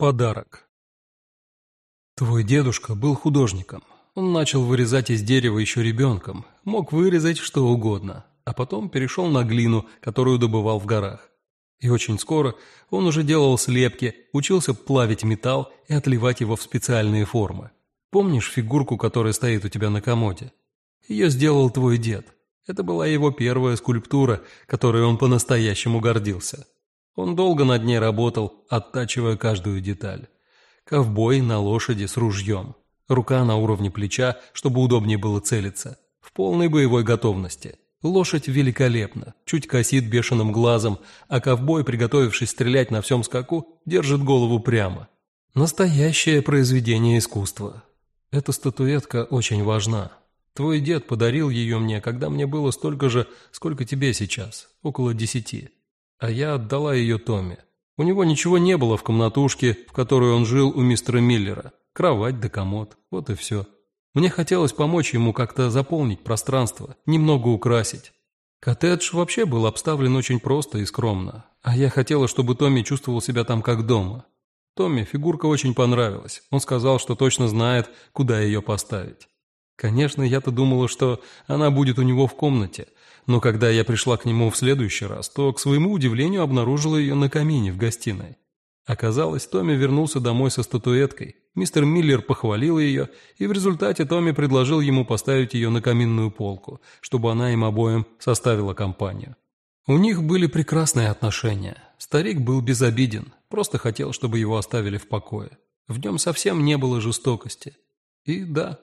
Подарок. Твой дедушка был художником. Он начал вырезать из дерева еще ребенком, мог вырезать что угодно, а потом перешел на глину, которую добывал в горах. И очень скоро он уже делал слепки, учился плавить металл и отливать его в специальные формы. Помнишь фигурку, которая стоит у тебя на комоде? Ее сделал твой дед. Это была его первая скульптура, которой он по-настоящему гордился. Он долго над ней работал, оттачивая каждую деталь. Ковбой на лошади с ружьем. Рука на уровне плеча, чтобы удобнее было целиться. В полной боевой готовности. Лошадь великолепна, чуть косит бешеным глазом, а ковбой, приготовившись стрелять на всем скаку, держит голову прямо. Настоящее произведение искусства. Эта статуэтка очень важна. Твой дед подарил ее мне, когда мне было столько же, сколько тебе сейчас, около десяти а я отдала ее Томми. У него ничего не было в комнатушке, в которой он жил у мистера Миллера. Кровать да комод, вот и все. Мне хотелось помочь ему как-то заполнить пространство, немного украсить. Коттедж вообще был обставлен очень просто и скромно, а я хотела, чтобы Томми чувствовал себя там как дома. Томми фигурка очень понравилась. Он сказал, что точно знает, куда ее поставить. Конечно, я-то думала, что она будет у него в комнате – но когда я пришла к нему в следующий раз, то, к своему удивлению, обнаружила ее на камине в гостиной. Оказалось, Томми вернулся домой со статуэткой. Мистер Миллер похвалил ее, и в результате Томми предложил ему поставить ее на каминную полку, чтобы она им обоим составила компанию. У них были прекрасные отношения. Старик был безобиден, просто хотел, чтобы его оставили в покое. В нем совсем не было жестокости. И да,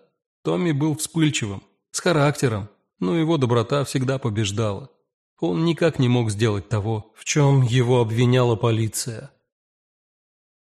Томми был вспыльчивым, с характером, но его доброта всегда побеждала. Он никак не мог сделать того, в чем его обвиняла полиция.